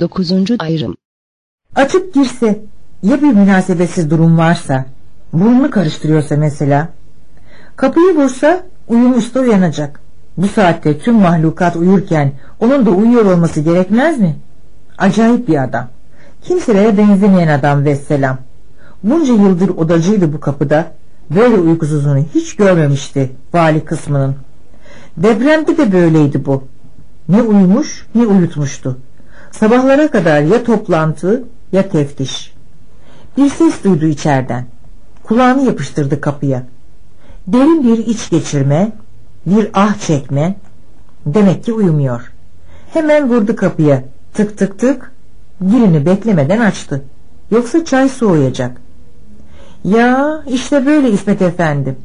Dokuzuncu ayrım Açıp girse ya bir münasebetsiz durum varsa burnunu karıştırıyorsa mesela kapıyı vursa uyumuşta uyanacak. Bu saatte tüm mahlukat uyurken onun da uyuyor olması gerekmez mi? Acayip bir adam. Kimselere benzemeyen adam vesselam. Bunca yıldır odacıydı bu kapıda. Böyle uykusuzluğunu hiç görmemişti vali kısmının. Depremde de böyleydi bu. Ne uyumuş ne uyutmuştu. Sabahlara kadar ya toplantı ya teftiş. Bir ses duydu içerden. Kulağını yapıştırdı kapıya. Derin bir iç geçirme, bir ah çekme. Demek ki uyumuyor. Hemen vurdu kapıya. Tık tık tık. Girini beklemeden açtı. Yoksa çay soğuyacak. Ya işte böyle İsmet Efendi.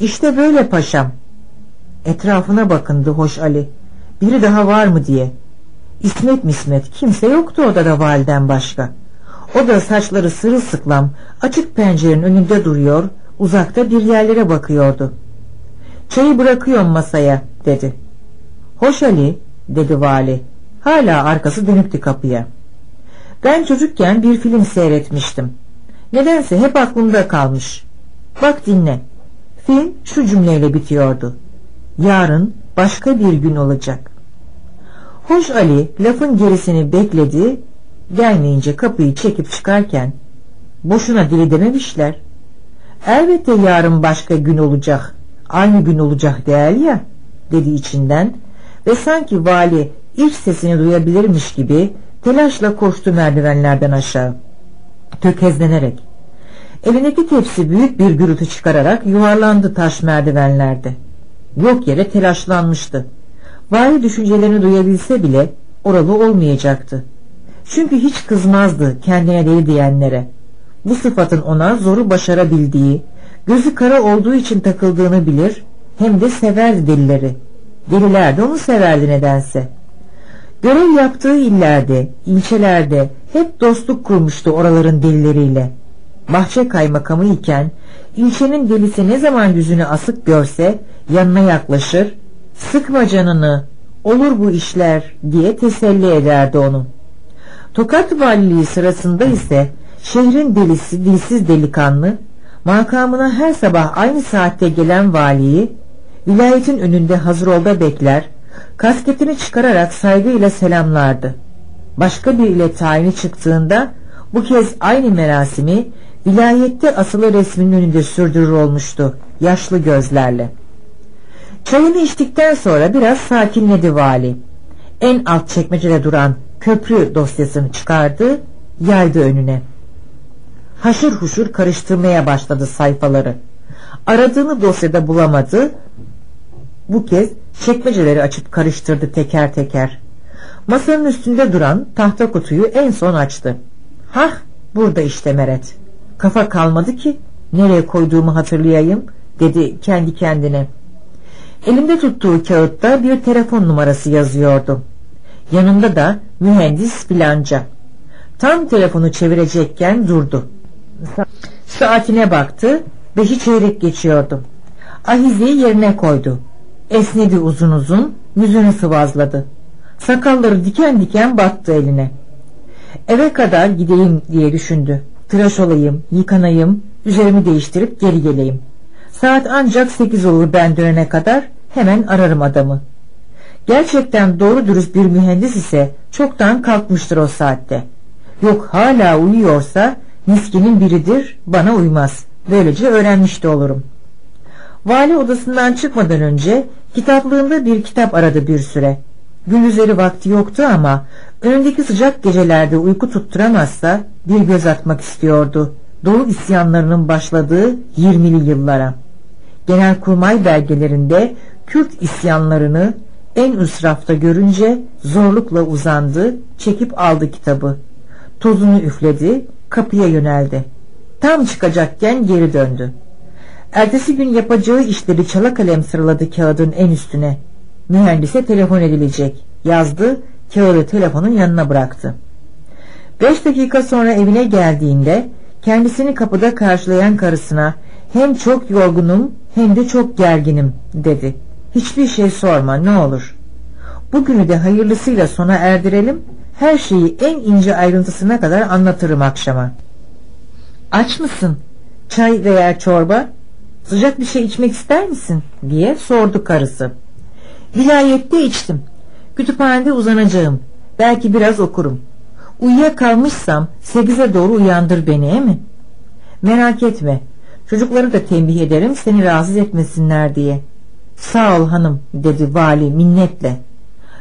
İşte böyle paşam. Etrafına bakındı hoş Ali. Biri daha var mı diye. İsmet mismet kimse yoktu odada validen başka. O da saçları sırılsıklam açık pencerenin önünde duruyor uzakta bir yerlere bakıyordu. Çayı bırakıyorum masaya dedi. Hoş Ali dedi vali. Hala arkası dönüktü kapıya. Ben çocukken bir film seyretmiştim. Nedense hep aklımda kalmış. Bak dinle. Film şu cümleyle bitiyordu. Yarın başka bir gün olacak. Hoş Ali lafın gerisini bekledi, gelmeyince kapıyı çekip çıkarken boşuna dili dememişler. Elbette yarın başka gün olacak, aynı gün olacak değil ya, dedi içinden ve sanki vali ilk sesini duyabilirmiş gibi telaşla koştu merdivenlerden aşağı. Tökezlenerek. Elindeki tepsi büyük bir gürültü çıkararak yuvarlandı taş merdivenlerde. Yok yere telaşlanmıştı. Vali düşüncelerini duyabilse bile oralı olmayacaktı. Çünkü hiç kızmazdı kendine deli diyenlere. Bu sıfatın ona zoru başarabildiği, gözü kara olduğu için takıldığını bilir, hem de severdi delileri. Deliler de onu severdi nedense. Görev yaptığı illerde, ilçelerde hep dostluk kurmuştu oraların delileriyle. Bahçe kaymakamı iken ilçenin delisi ne zaman yüzünü asık görse yanına yaklaşır, sıkma canını, olur bu işler diye teselli ederdi onu. Tokat valiliği sırasında ise şehrin delisi dilsiz delikanlı makamına her sabah aynı saatte gelen valiyi vilayetin önünde hazır olda bekler kasketini çıkararak saygıyla selamlardı. Başka bir ile tayini çıktığında bu kez aynı merasimi vilayette asılı resminin önünde sürdürür olmuştu yaşlı gözlerle. Çayını içtikten sonra biraz sakinledi vali. En alt çekmecede duran köprü dosyasını çıkardı, yaydı önüne. Haşır huşur karıştırmaya başladı sayfaları. Aradığını dosyada bulamadı. Bu kez çekmeceleri açıp karıştırdı teker teker. Masanın üstünde duran tahta kutuyu en son açtı. Hah burada işte Meret. Kafa kalmadı ki nereye koyduğumu hatırlayayım dedi kendi kendine. Elimde tuttuğu kağıtta bir telefon numarası yazıyordu. Yanında da mühendis filanca. Tam telefonu çevirecekken durdu. Saatine baktı, beşi çeyrek geçiyordu. Ahizeyi yerine koydu. Esnedi uzun uzun, yüzünü sıvazladı. Sakalları diken diken battı eline. Eve kadar gideyim diye düşündü. Tıraş olayım, yıkanayım, üzerimi değiştirip geri geleyim. Saat ancak sekiz olur ben dönene kadar hemen ararım adamı. Gerçekten doğru dürüst bir mühendis ise çoktan kalkmıştır o saatte. Yok hala uyuyorsa miskinin biridir bana uymaz. Böylece öğrenmiş de olurum. Vali odasından çıkmadan önce kitaplığında bir kitap aradı bir süre. Gündüzleri vakti yoktu ama önündeki sıcak gecelerde uyku tutturamazsa bir göz atmak istiyordu. Doğu isyanlarının başladığı 20'li yıllara. Genelkurmay belgelerinde Kürt isyanlarını en üst rafta görünce zorlukla uzandı, çekip aldı kitabı. Tozunu üfledi, kapıya yöneldi. Tam çıkacakken geri döndü. Ertesi gün yapacağı işleri çala kalem sıraladı kağıdın en üstüne. Mühendise telefon edilecek. Yazdı, kağıdı telefonun yanına bıraktı. Beş dakika sonra evine geldiğinde kendisini kapıda karşılayan karısına hem çok yorgunum hem de çok gerginim dedi. Hiçbir şey sorma ne olur. Bugünü de hayırlısıyla sona erdirelim Her şeyi en ince ayrıntısına kadar anlatırım akşama. Aç mısın? Çay veya çorba? Sıcak bir şey içmek ister misin? diye sordu karısı. Vilayette içtim. Kütüphanede uzanacağım. Belki biraz okurum. Uyuyakalmışsam sekize doğru uyandır beni he mi? Merak etme. Çocukları da tembih ederim seni rahatsız etmesinler diye. Sağ ol hanım dedi vali minnetle.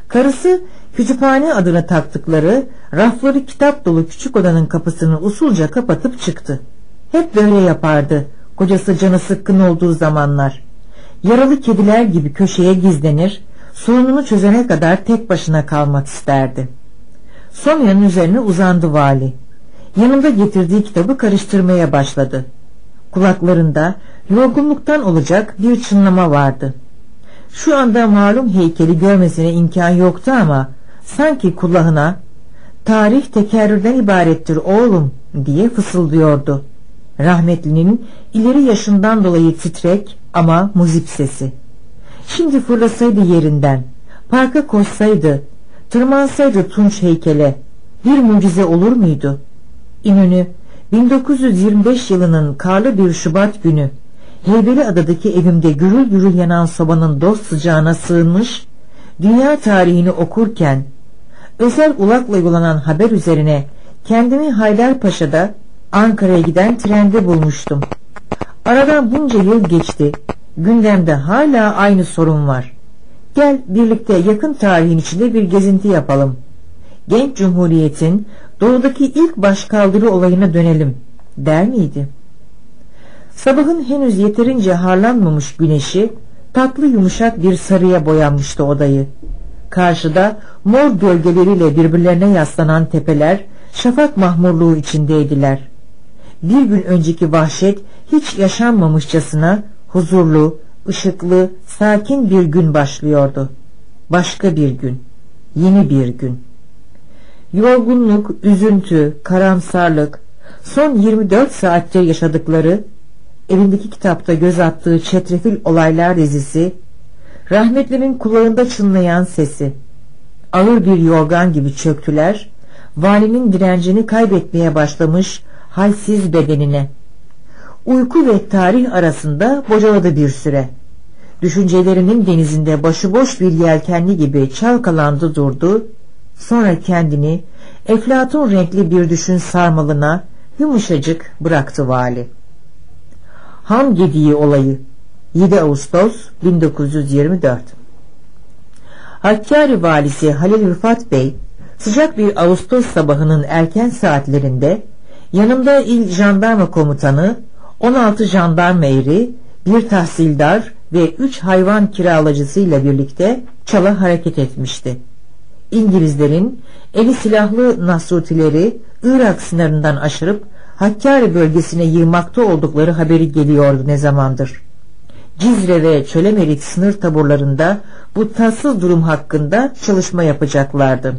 Karısı kütüphane adını taktıkları rafları kitap dolu küçük odanın kapısını usulca kapatıp çıktı. Hep böyle yapardı kocası canı sıkkın olduğu zamanlar. Yaralı kediler gibi köşeye gizlenir, sorununu çözene kadar tek başına kalmak isterdi. Sonya'nın üzerine uzandı vali. Yanında getirdiği kitabı karıştırmaya başladı. Kulaklarında yorgunluktan olacak bir çınlama vardı. Şu anda malum heykeli görmesine imkan yoktu ama sanki kulağına tarih tekerrürden ibarettir oğlum diye fısıldıyordu. Rahmetlinin ileri yaşından dolayı titrek ama muzip sesi. Şimdi fırlasaydı yerinden, parka koşsaydı, tırmansaydı Tunç heykele, bir mucize olur muydu? İnönü, 1925 yılının karlı bir Şubat günü, Heybeli adadaki evimde gürül gürül yanan sobanın dost sıcağına sığınmış, dünya tarihini okurken, özel ulakla yollanan haber üzerine kendimi Haydarpaşa'da Ankara'ya giden trende bulmuştum. Aradan bunca yıl geçti. Gündemde hala aynı sorun var. Gel birlikte yakın tarihin içinde bir gezinti yapalım. Genç Cumhuriyet'in doğudaki ilk başkaldırı olayına dönelim der miydi? Sabahın henüz yeterince harlanmamış güneşi tatlı yumuşak bir sarıya boyanmıştı odayı. Karşıda mor gölgeleriyle birbirlerine yaslanan tepeler şafak mahmurluğu içindeydiler bir gün önceki vahşet hiç yaşanmamışçasına huzurlu, ışıklı, sakin bir gün başlıyordu. Başka bir gün, yeni bir gün. Yorgunluk, üzüntü, karamsarlık, son 24 saatte yaşadıkları, evindeki kitapta göz attığı çetrefil olaylar dizisi, rahmetlinin kulağında çınlayan sesi, ağır bir yorgan gibi çöktüler, valinin direncini kaybetmeye başlamış halsiz bedenine. Uyku ve tarih arasında bocaladı bir süre. Düşüncelerinin denizinde başıboş bir yelkenli gibi çalkalandı durdu, sonra kendini eflatun renkli bir düşün sarmalına yumuşacık bıraktı vali. Han Gediği olayı 7 Ağustos 1924 Hakkari valisi Halil Rıfat Bey sıcak bir Ağustos sabahının erken saatlerinde Yanımda il jandarma komutanı, 16 jandarma eri, bir tahsildar ve 3 hayvan kiralacısıyla birlikte çala hareket etmişti. İngilizlerin eli silahlı nasrutileri Irak sınırından aşırıp Hakkari bölgesine yığmakta oldukları haberi geliyordu ne zamandır. Cizre ve Çölemelik sınır taburlarında bu tatsız durum hakkında çalışma yapacaklardı.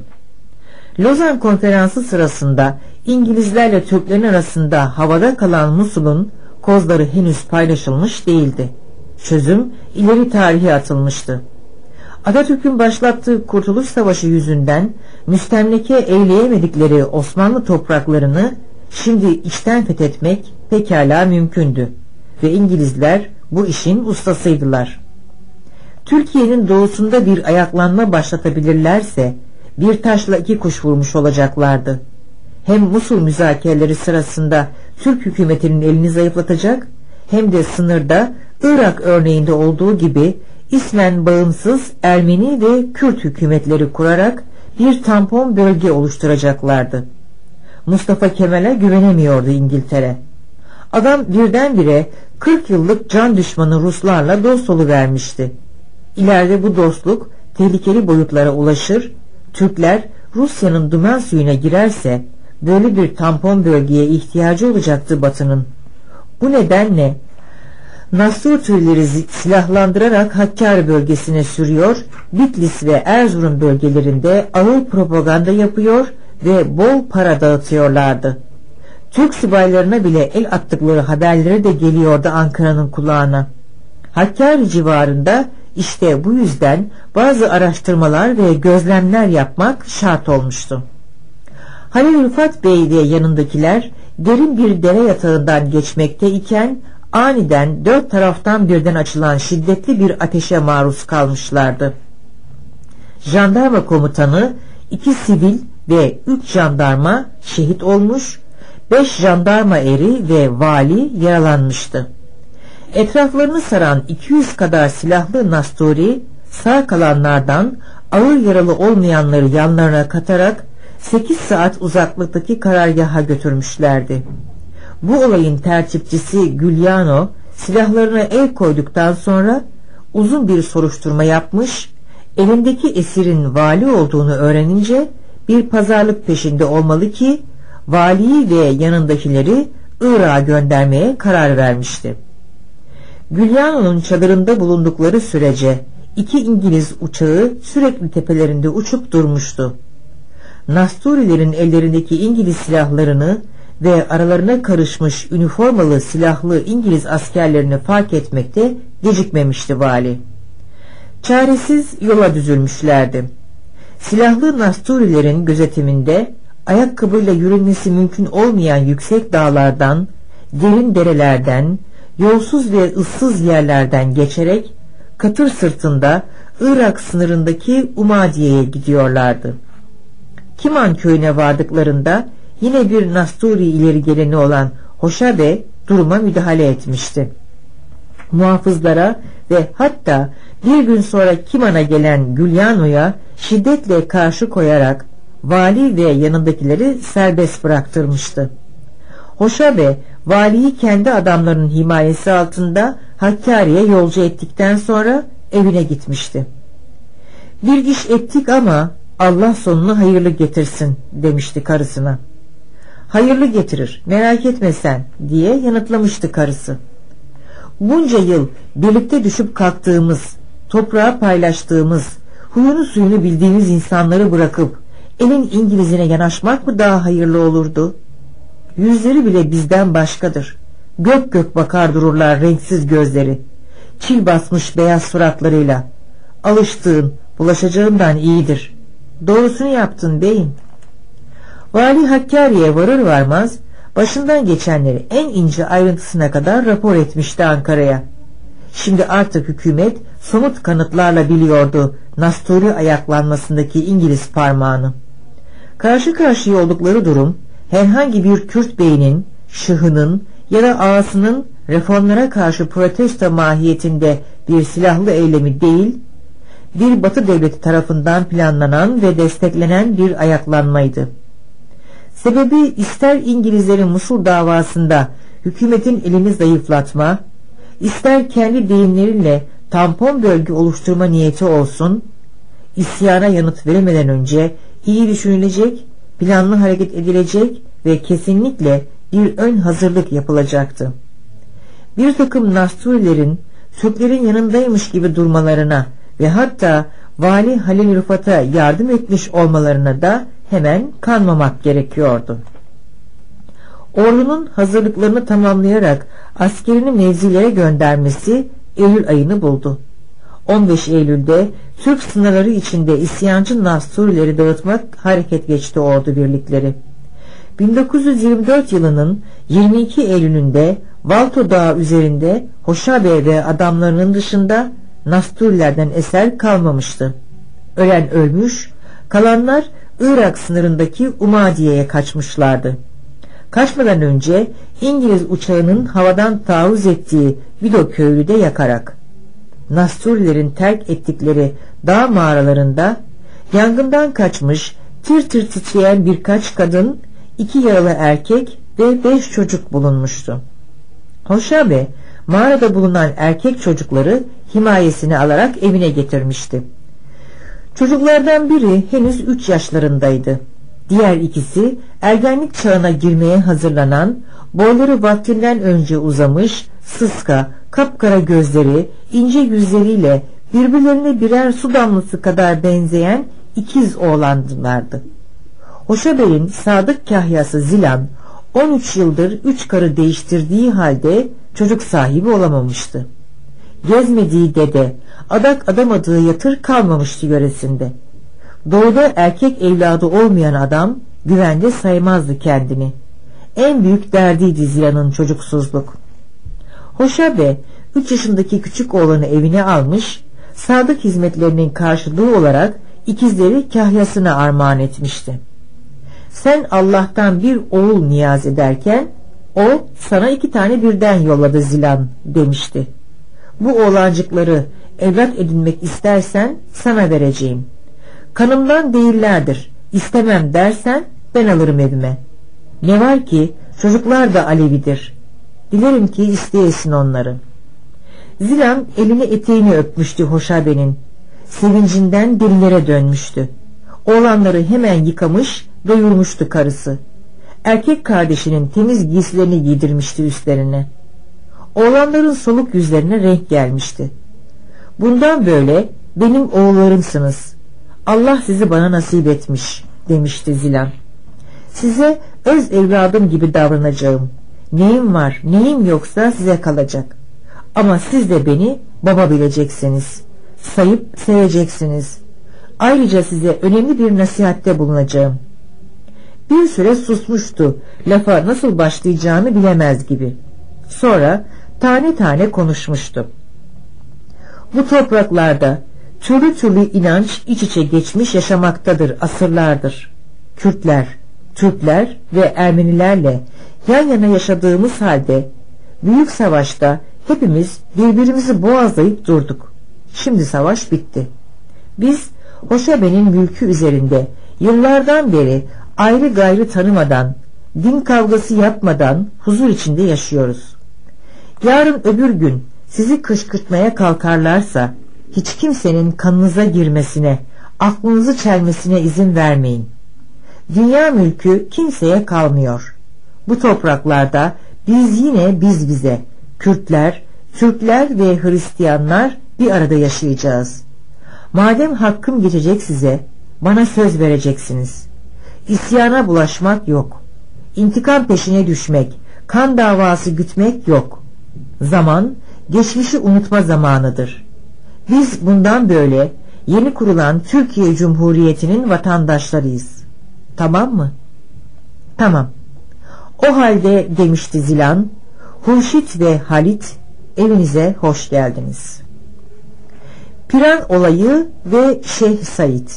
Lozan konferansı sırasında İngilizlerle Türklerin arasında havada kalan Musul'un kozları henüz paylaşılmış değildi. Çözüm ileri tarihe atılmıştı. Atatürk'ün başlattığı Kurtuluş Savaşı yüzünden müstemleke eyleyemedikleri Osmanlı topraklarını şimdi içten fethetmek pekala mümkündü ve İngilizler bu işin ustasıydılar. Türkiye'nin doğusunda bir ayaklanma başlatabilirlerse bir taşla iki kuş vurmuş olacaklardı hem Musul müzakereleri sırasında Türk hükümetinin elini zayıflatacak hem de sınırda Irak örneğinde olduğu gibi ismen bağımsız Ermeni ve Kürt hükümetleri kurarak bir tampon bölge oluşturacaklardı. Mustafa Kemal'e güvenemiyordu İngiltere. Adam birdenbire 40 yıllık can düşmanı Ruslarla dost vermişti. İleride bu dostluk tehlikeli boyutlara ulaşır, Türkler Rusya'nın dümen suyuna girerse böyle bir tampon bölgeye ihtiyacı olacaktı Batı'nın. Bu nedenle Nasur türleri silahlandırarak Hakkari bölgesine sürüyor, Bitlis ve Erzurum bölgelerinde ağır propaganda yapıyor ve bol para dağıtıyorlardı. Türk subaylarına bile el attıkları haberleri de geliyordu Ankara'nın kulağına. Hakkari civarında işte bu yüzden bazı araştırmalar ve gözlemler yapmak şart olmuştu. Halil Rıfat Bey ve yanındakiler derin bir dere yatağından geçmekte iken aniden dört taraftan birden açılan şiddetli bir ateşe maruz kalmışlardı. Jandarma komutanı, iki sivil ve üç jandarma şehit olmuş, beş jandarma eri ve vali yaralanmıştı. Etraflarını saran 200 kadar silahlı Nasturi sağ kalanlardan ağır yaralı olmayanları yanlarına katarak 8 saat uzaklıktaki karargaha götürmüşlerdi. Bu olayın tertipçisi Giuliano silahlarına el koyduktan sonra uzun bir soruşturma yapmış, elindeki esirin vali olduğunu öğrenince bir pazarlık peşinde olmalı ki valiyi ve yanındakileri Irak'a göndermeye karar vermişti. Giuliano'nun çadırında bulundukları sürece iki İngiliz uçağı sürekli tepelerinde uçup durmuştu. Nasturilerin ellerindeki İngiliz silahlarını ve aralarına karışmış üniformalı silahlı İngiliz askerlerini fark etmekte gecikmemişti vali. Çaresiz yola düzülmüşlerdi. Silahlı Nasturilerin gözetiminde ayakkabıyla yürünmesi mümkün olmayan yüksek dağlardan, derin derelerden, yolsuz ve ıssız yerlerden geçerek katır sırtında Irak sınırındaki Umadiye'ye gidiyorlardı. Kiman köyüne vardıklarında yine bir Nasturi ileri geleni olan Hoşabe duruma müdahale etmişti. Muhafızlara ve hatta bir gün sonra Kiman'a gelen Gülyano'ya şiddetle karşı koyarak vali ve yanındakileri serbest bıraktırmıştı. Hoşabe valiyi kendi adamlarının himayesi altında Hakkari'ye yolcu ettikten sonra evine gitmişti. Bir iş ettik ama Allah sonunu hayırlı getirsin demişti karısına. Hayırlı getirir merak etme sen diye yanıtlamıştı karısı. Bunca yıl birlikte düşüp kalktığımız, toprağı paylaştığımız, huyunu suyunu bildiğimiz insanları bırakıp elin İngilizine yanaşmak mı daha hayırlı olurdu? Yüzleri bile bizden başkadır. Gök gök bakar dururlar renksiz gözleri. Çil basmış beyaz suratlarıyla. Alıştığın, bulaşacağından iyidir. Doğrusunu yaptın beyim. Vali Hakkari'ye varır varmaz başından geçenleri en ince ayrıntısına kadar rapor etmişti Ankara'ya. Şimdi artık hükümet somut kanıtlarla biliyordu Nasturi ayaklanmasındaki İngiliz parmağını. Karşı karşıya oldukları durum herhangi bir Kürt beyinin, şıhının ya da ağasının reformlara karşı protesto mahiyetinde bir silahlı eylemi değil, bir batı devleti tarafından planlanan ve desteklenen bir ayaklanmaydı. Sebebi ister İngilizlerin Musul davasında hükümetin elini zayıflatma, ister kendi deyimleriyle tampon bölge oluşturma niyeti olsun, isyana yanıt veremeden önce iyi düşünülecek, planlı hareket edilecek ve kesinlikle bir ön hazırlık yapılacaktı. Bir takım Nasturilerin Türklerin yanındaymış gibi durmalarına ve hatta Vali Halil Rıfat'a yardım etmiş olmalarına da hemen kanmamak gerekiyordu. Ordunun hazırlıklarını tamamlayarak askerini mevzilere göndermesi Eylül ayını buldu. 15 Eylül'de Türk sınırları içinde isyancı Nasturileri dağıtmak hareket geçti ordu birlikleri. 1924 yılının 22 Eylül'ünde Valto Dağı üzerinde Hoşabe ve adamlarının dışında Nasturilerden eser kalmamıştı. Ölen ölmüş, kalanlar Irak sınırındaki Umadiye'ye kaçmışlardı. Kaçmadan önce İngiliz uçağının havadan taarruz ettiği Vido köyü de yakarak Nasturilerin terk ettikleri dağ mağaralarında yangından kaçmış tir tir titreyen birkaç kadın, iki yaralı erkek ve beş çocuk bulunmuştu. Hoşabe mağarada bulunan erkek çocukları himayesine alarak evine getirmişti. Çocuklardan biri henüz üç yaşlarındaydı. Diğer ikisi ergenlik çağına girmeye hazırlanan, boyları vaktinden önce uzamış, sıska, kapkara gözleri, ince yüzleriyle birbirlerine birer su damlası kadar benzeyen ikiz oğlandılardı. Hoşa Bey'in sadık kahyası Zilan 13 yıldır üç karı değiştirdiği halde çocuk sahibi olamamıştı. Gezmediği dede, adak adamadığı yatır kalmamıştı yöresinde. Doğuda erkek evladı olmayan adam güvende saymazdı kendini. En büyük derdiydi Zila'nın çocuksuzluk. Hoşabe, üç yaşındaki küçük oğlanı evine almış, sadık hizmetlerinin karşılığı olarak ikizleri kahyasına armağan etmişti. Sen Allah'tan bir oğul niyaz ederken, o sana iki tane birden yolladı Zilan demişti. Bu oğlancıkları evlat edinmek istersen sana vereceğim. Kanımdan değillerdir, istemem dersen ben alırım evime. Ne var ki çocuklar da Alevidir. Dilerim ki isteyesin onları. Zilan elini eteğini öpmüştü Hoşabe'nin. Sevincinden dillere dönmüştü. Oğlanları hemen yıkamış, doyurmuştu karısı. Erkek kardeşinin temiz giysilerini giydirmişti üstlerine. Oğlanların soluk yüzlerine renk gelmişti. Bundan böyle benim oğullarımsınız. Allah sizi bana nasip etmiş demişti Zilan. Size öz evladım gibi davranacağım. Neyim var neyim yoksa size kalacak. Ama siz de beni baba bileceksiniz. Sayıp seveceksiniz. Ayrıca size önemli bir nasihatte bulunacağım. Bir süre susmuştu. Lafa nasıl başlayacağını bilemez gibi. Sonra tane tane konuşmuştu. Bu topraklarda türlü türlü inanç iç içe geçmiş yaşamaktadır asırlardır. Kürtler, Türkler ve Ermenilerle yan yana yaşadığımız halde büyük savaşta hepimiz birbirimizi boğazlayıp durduk. Şimdi savaş bitti. Biz Hoşabe'nin mülkü üzerinde yıllardan beri ayrı gayrı tanımadan, din kavgası yapmadan huzur içinde yaşıyoruz. Yarın öbür gün sizi kışkırtmaya kalkarlarsa hiç kimsenin kanınıza girmesine, aklınızı çelmesine izin vermeyin. Dünya mülkü kimseye kalmıyor. Bu topraklarda biz yine biz bize, Kürtler, Türkler ve Hristiyanlar bir arada yaşayacağız. Madem hakkım geçecek size, bana söz vereceksiniz. İsyana bulaşmak yok. İntikam peşine düşmek, kan davası gütmek yok. Zaman, geçmişi unutma zamanıdır. Biz bundan böyle yeni kurulan Türkiye Cumhuriyeti'nin vatandaşlarıyız. Tamam mı? Tamam. O halde demişti Zilan, Hurşit ve Halit evinize hoş geldiniz. Piran olayı ve Şeyh Said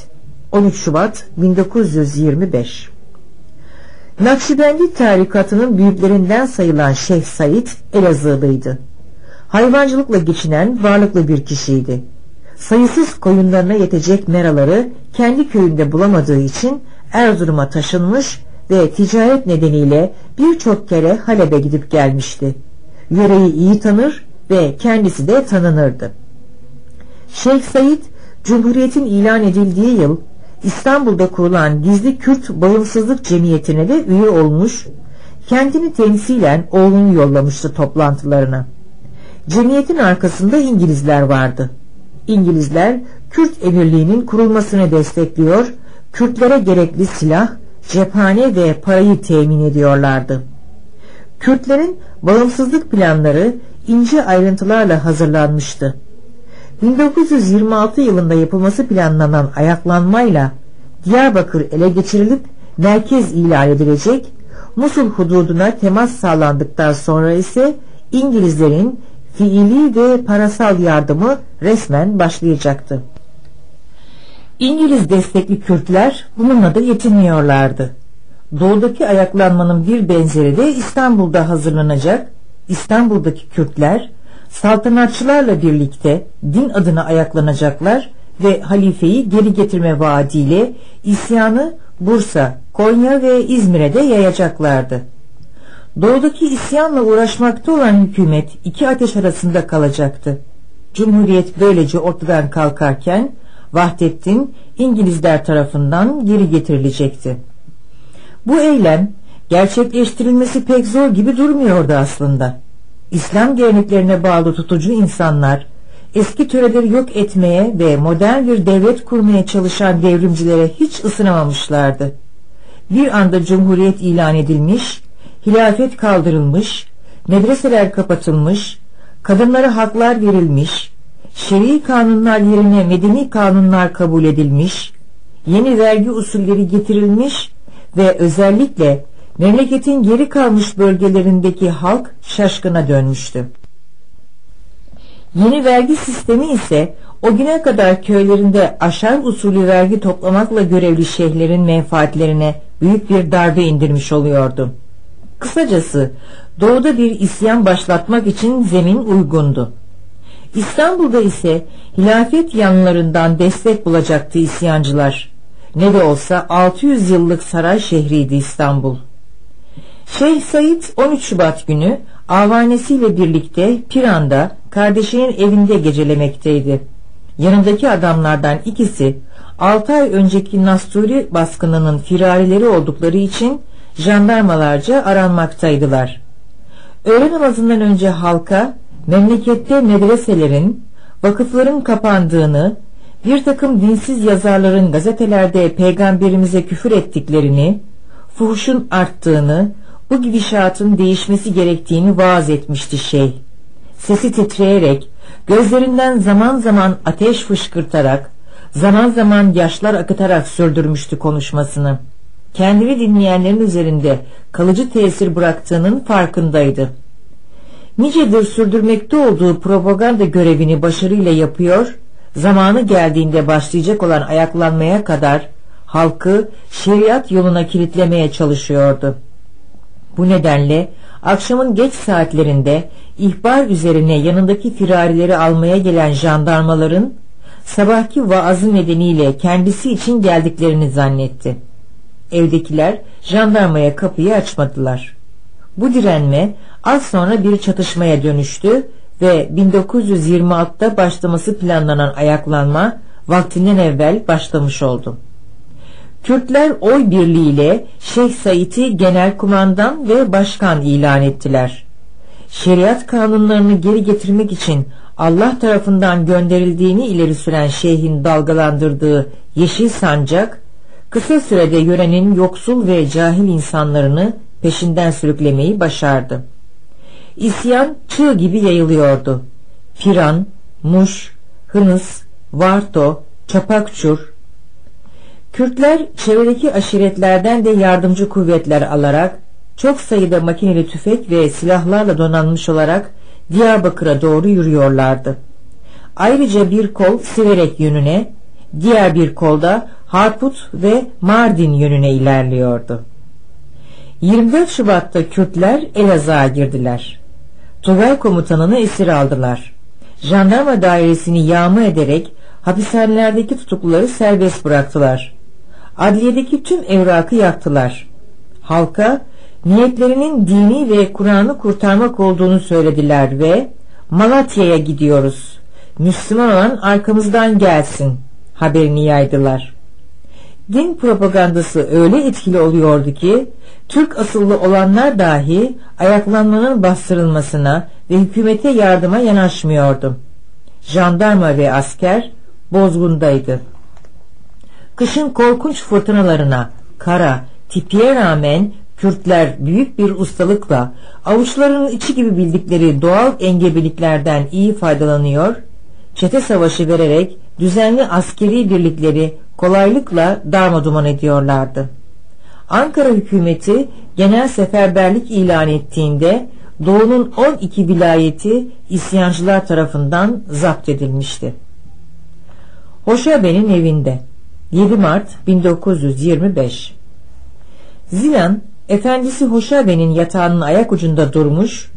13 Şubat 1925 Nakşibendi tarikatının büyüklerinden sayılan Şeyh Said Elazığlıydı. Hayvancılıkla geçinen varlıklı bir kişiydi. Sayısız koyunlarına yetecek meraları kendi köyünde bulamadığı için Erzurum'a taşınmış ve ticaret nedeniyle birçok kere Halep'e gidip gelmişti. Yöreyi iyi tanır ve kendisi de tanınırdı. Şeyh Said, Cumhuriyet'in ilan edildiği yıl İstanbul'da kurulan Gizli Kürt Bağımsızlık Cemiyeti'ne de üye olmuş, kendini temsilen oğlunu yollamıştı toplantılarına. Cemiyetin arkasında İngilizler vardı. İngilizler Kürt emirliğinin kurulmasını destekliyor, Kürtlere gerekli silah, cephane ve parayı temin ediyorlardı. Kürtlerin bağımsızlık planları ince ayrıntılarla hazırlanmıştı. 1926 yılında yapılması planlanan ayaklanmayla Diyarbakır ele geçirilip merkez ilan edilecek, Musul hududuna temas sağlandıktan sonra ise İngilizlerin fiili ve parasal yardımı resmen başlayacaktı. İngiliz destekli Kürtler bununla da yetinmiyorlardı. Doğudaki ayaklanmanın bir benzeri de İstanbul'da hazırlanacak. İstanbul'daki Kürtler saltanatçılarla birlikte din adına ayaklanacaklar ve halifeyi geri getirme vaadiyle isyanı Bursa, Konya ve İzmir'e de yayacaklardı. Doğudaki isyanla uğraşmakta olan hükümet iki ateş arasında kalacaktı. Cumhuriyet böylece ortadan kalkarken Vahdettin İngilizler tarafından geri getirilecekti. Bu eylem gerçekleştirilmesi pek zor gibi durmuyordu aslında. İslam geleneklerine bağlı tutucu insanlar eski töreleri yok etmeye ve modern bir devlet kurmaya çalışan devrimcilere hiç ısınamamışlardı. Bir anda cumhuriyet ilan edilmiş, hilafet kaldırılmış, medreseler kapatılmış, kadınlara haklar verilmiş, şer'i kanunlar yerine medeni kanunlar kabul edilmiş, yeni vergi usulleri getirilmiş ve özellikle memleketin geri kalmış bölgelerindeki halk şaşkına dönmüştü. Yeni vergi sistemi ise o güne kadar köylerinde aşar usulü vergi toplamakla görevli şeyhlerin menfaatlerine büyük bir darbe indirmiş oluyordu. Kısacası doğuda bir isyan başlatmak için zemin uygundu. İstanbul'da ise hilafet yanlarından destek bulacaktı isyancılar. Ne de olsa 600 yıllık saray şehriydi İstanbul. Şeyh Said 13 Şubat günü avanesiyle birlikte Piran'da kardeşinin evinde gecelemekteydi. Yanındaki adamlardan ikisi 6 ay önceki Nasturi baskınının firarileri oldukları için jandarmalarca aranmaktaydılar. Öğle namazından önce halka memlekette medreselerin, vakıfların kapandığını, bir takım dinsiz yazarların gazetelerde peygamberimize küfür ettiklerini, fuhuşun arttığını, bu gidişatın değişmesi gerektiğini vaaz etmişti şey. Sesi titreyerek, gözlerinden zaman zaman ateş fışkırtarak, zaman zaman yaşlar akıtarak sürdürmüştü konuşmasını. Kendini dinleyenlerin üzerinde kalıcı tesir bıraktığının farkındaydı. Nicedir sürdürmekte olduğu propaganda görevini başarıyla yapıyor, zamanı geldiğinde başlayacak olan ayaklanmaya kadar halkı şeriat yoluna kilitlemeye çalışıyordu. Bu nedenle akşamın geç saatlerinde ihbar üzerine yanındaki firarileri almaya gelen jandarmaların sabahki vaazı nedeniyle kendisi için geldiklerini zannetti. Evdekiler jandarmaya kapıyı açmadılar. Bu direnme az sonra bir çatışmaya dönüştü ve 1926'da başlaması planlanan ayaklanma vaktinden evvel başlamış oldu. Kürtler oy birliğiyle Şeyh Said'i genel kumandan ve başkan ilan ettiler. Şeriat kanunlarını geri getirmek için Allah tarafından gönderildiğini ileri süren şeyhin dalgalandırdığı yeşil sancak, kısa sürede yörenin yoksul ve cahil insanlarını peşinden sürüklemeyi başardı. İsyan çığ gibi yayılıyordu. Piran, Muş, Hınıs, Varto, Çapakçur. Kürtler çevredeki aşiretlerden de yardımcı kuvvetler alarak çok sayıda makineli tüfek ve silahlarla donanmış olarak Diyarbakır'a doğru yürüyorlardı. Ayrıca bir kol Siverek yönüne, diğer bir kolda Harput ve Mardin yönüne ilerliyordu. 24 Şubat'ta Kürtler Elazığ'a girdiler. Tugay komutanını esir aldılar. Jandarma dairesini yağma ederek hapishanelerdeki tutukluları serbest bıraktılar. Adliyedeki tüm evrakı yaktılar. Halka niyetlerinin dini ve Kur'an'ı kurtarmak olduğunu söylediler ve Malatya'ya gidiyoruz. Müslüman olan arkamızdan gelsin haberini yaydılar. Din propagandası öyle etkili oluyordu ki Türk asıllı olanlar dahi ayaklanmanın bastırılmasına ve hükümete yardıma yanaşmıyordu. Jandarma ve asker bozgundaydı. Kışın korkunç fırtınalarına, kara, tipiye rağmen Kürtler büyük bir ustalıkla avuçlarının içi gibi bildikleri doğal engebeliklerden iyi faydalanıyor, çete savaşı vererek düzenli askeri birlikleri kolaylıkla darmaduman ediyorlardı. Ankara hükümeti genel seferberlik ilan ettiğinde Doğu'nun 12 vilayeti isyancılar tarafından zapt edilmişti. Hoşabe'nin evinde 7 Mart 1925 Zilan, efendisi Hoşabe'nin yatağının ayak ucunda durmuş,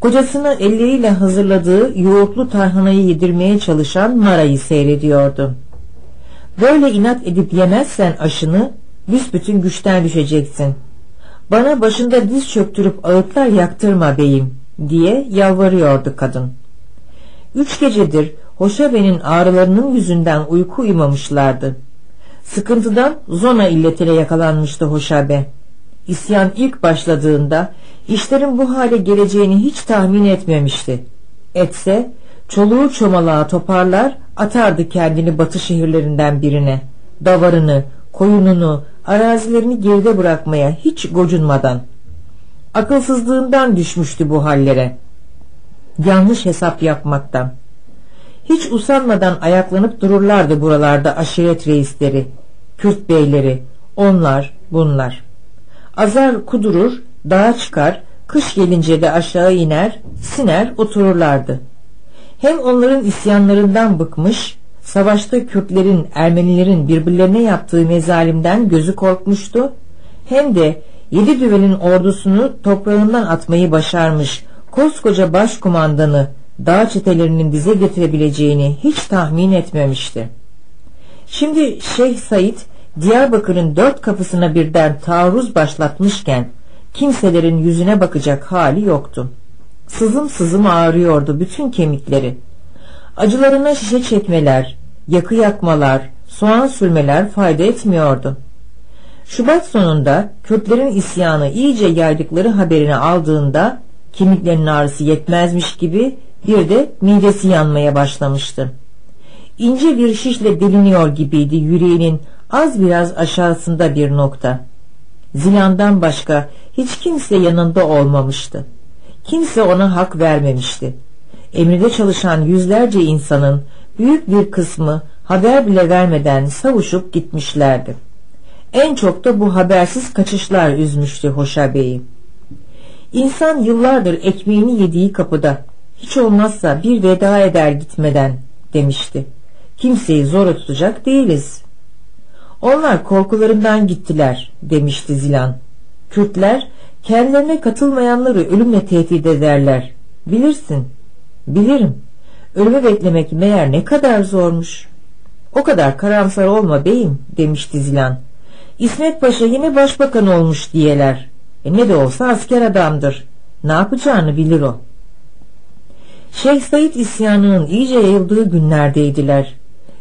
kocasına elleriyle hazırladığı yoğurtlu tarhanayı yedirmeye çalışan Mara'yı seyrediyordu. Böyle inat edip yemezsen aşını büsbütün güçten düşeceksin. Bana başında diz çöktürüp ağıtlar yaktırma beyim diye yalvarıyordu kadın. Üç gecedir Hoşabe'nin ağrılarının yüzünden uyku uyumamışlardı. Sıkıntıdan zona illetine yakalanmıştı Hoşabe. İsyan ilk başladığında işlerin bu hale geleceğini hiç tahmin etmemişti. Etse çoluğu çomalağı toparlar atardı kendini batı şehirlerinden birine. Davarını, koyununu, arazilerini geride bırakmaya hiç gocunmadan. Akılsızlığından düşmüştü bu hallere. Yanlış hesap yapmaktan. Hiç usanmadan ayaklanıp dururlardı buralarda aşiret reisleri, Kürt beyleri, onlar, bunlar. Azar kudurur, dağa çıkar, kış gelince de aşağı iner, siner otururlardı. Hem onların isyanlarından bıkmış, savaşta Kürtlerin, Ermenilerin birbirlerine yaptığı mezalimden gözü korkmuştu, hem de yedi düvenin ordusunu toprağından atmayı başarmış koskoca başkumandanı dağ çetelerinin dize getirebileceğini hiç tahmin etmemişti. Şimdi Şeyh Said Diyarbakır'ın dört kapısına birden taarruz başlatmışken kimselerin yüzüne bakacak hali yoktu. Sızım sızım ağrıyordu bütün kemikleri. Acılarına şişe çekmeler, yakı yakmalar, soğan sürmeler fayda etmiyordu. Şubat sonunda Kürtlerin isyanı iyice yaydıkları haberini aldığında kemiklerinin ağrısı yetmezmiş gibi bir de midesi yanmaya başlamıştı. İnce bir şişle deliniyor gibiydi yüreğinin az biraz aşağısında bir nokta. Zilan'dan başka hiç kimse yanında olmamıştı. Kimse ona hak vermemişti. Emride çalışan yüzlerce insanın büyük bir kısmı haber bile vermeden savuşup gitmişlerdi. En çok da bu habersiz kaçışlar üzmüştü Hoşa Bey'i. İnsan yıllardır ekmeğini yediği kapıda hiç olmazsa bir veda eder gitmeden demişti. Kimseyi zor tutacak değiliz. Onlar korkularından gittiler demişti Zilan. Kürtler kendilerine katılmayanları ölümle tehdit ederler. Bilirsin. Bilirim. Ölümü beklemek meğer ne kadar zormuş. O kadar karamsar olma beyim demişti Zilan. İsmet Paşa yine başbakan olmuş diyeler. E ne de olsa asker adamdır. Ne yapacağını bilir o. Şeyh Said isyanının iyice yayıldığı günlerdeydiler.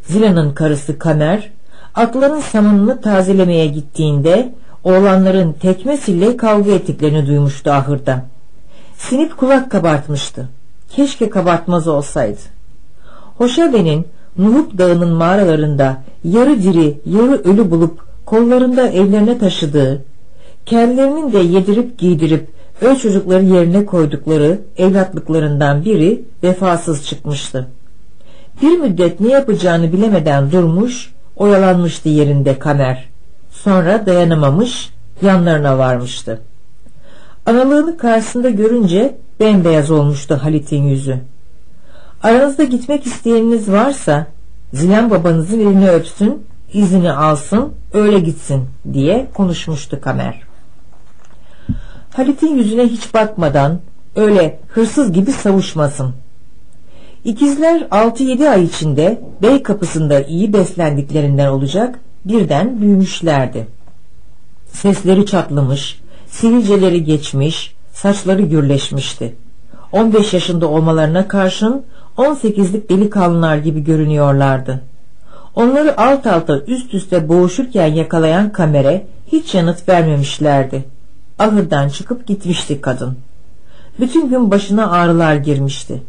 Zila'nın karısı Kamer, atların samanını tazelemeye gittiğinde oğlanların tekmesiyle kavga ettiklerini duymuştu ahırda. Sinip kulak kabartmıştı. Keşke kabartmaz olsaydı. Hoşabe'nin Nuhuk Dağı'nın mağaralarında yarı diri, yarı ölü bulup kollarında evlerine taşıdığı, kendilerinin de yedirip giydirip öz çocukları yerine koydukları evlatlıklarından biri vefasız çıkmıştı. Bir müddet ne yapacağını bilemeden durmuş, oyalanmıştı yerinde kamer. Sonra dayanamamış, yanlarına varmıştı. Analığını karşısında görünce bembeyaz olmuştu Halit'in yüzü. Aranızda gitmek isteyeniniz varsa Zilan babanızın elini öpsün, izini alsın, öyle gitsin diye konuşmuştu Kamer. Halit'in yüzüne hiç bakmadan öyle hırsız gibi savuşmasın. İkizler 6-7 ay içinde bey kapısında iyi beslendiklerinden olacak birden büyümüşlerdi. Sesleri çatlamış, sivilceleri geçmiş, saçları gürleşmişti. 15 yaşında olmalarına karşın 18'lik delikanlılar gibi görünüyorlardı. Onları alt alta üst üste boğuşurken yakalayan kamera hiç yanıt vermemişlerdi. Ahırdan çıkıp gitmişti kadın. Bütün gün başına ağrılar girmişti.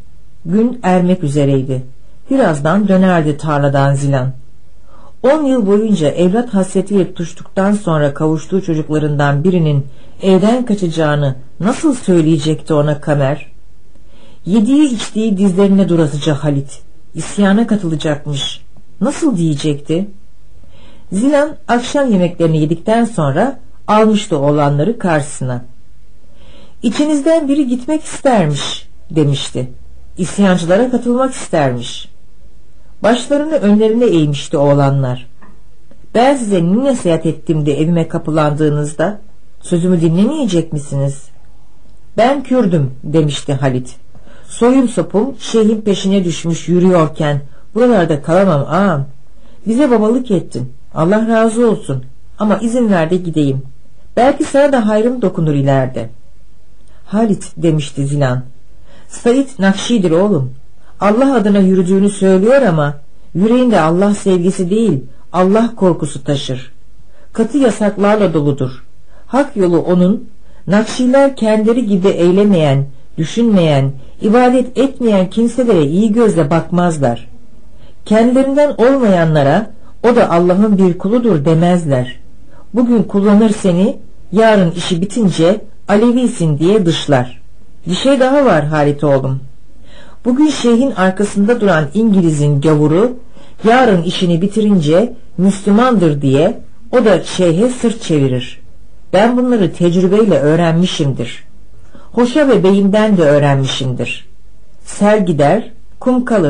Gün ermek üzereydi. Birazdan dönerdi tarladan zilan. On yıl boyunca evlat hasretiyle tutuştuktan sonra kavuştuğu çocuklarından birinin evden kaçacağını nasıl söyleyecekti ona Kamer? Yediği içtiği dizlerine durasıca Halit. İsyana katılacakmış. Nasıl diyecekti? Zilan akşam yemeklerini yedikten sonra almıştı olanları karşısına. İçinizden biri gitmek istermiş demişti. İsyancılara katılmak istermiş. Başlarını önlerine eğmişti oğlanlar. Ben size ne nasihat ettim de evime kapılandığınızda sözümü dinlemeyecek misiniz? Ben Kürdüm demişti Halit. Soyum sopum şeyhin peşine düşmüş yürüyorken buralarda kalamam ağam. Bize babalık ettin. Allah razı olsun. Ama izin ver de gideyim. Belki sana da hayrım dokunur ileride. Halit demişti Zilan. Said Nakşi'dir oğlum. Allah adına yürüdüğünü söylüyor ama yüreğinde Allah sevgisi değil Allah korkusu taşır. Katı yasaklarla doludur. Hak yolu onun, Nakşiler kendileri gibi eylemeyen, düşünmeyen, ibadet etmeyen kimselere iyi gözle bakmazlar. Kendilerinden olmayanlara o da Allah'ın bir kuludur demezler. Bugün kullanır seni, yarın işi bitince Alevisin diye dışlar. Bir şey daha var Halit oğlum. Bugün şeyhin arkasında duran İngiliz'in gavuru, yarın işini bitirince Müslümandır diye o da şeyhe sırt çevirir. Ben bunları tecrübeyle öğrenmişimdir. Hoşa ve beyimden de öğrenmişimdir. Sel gider, kum kalır.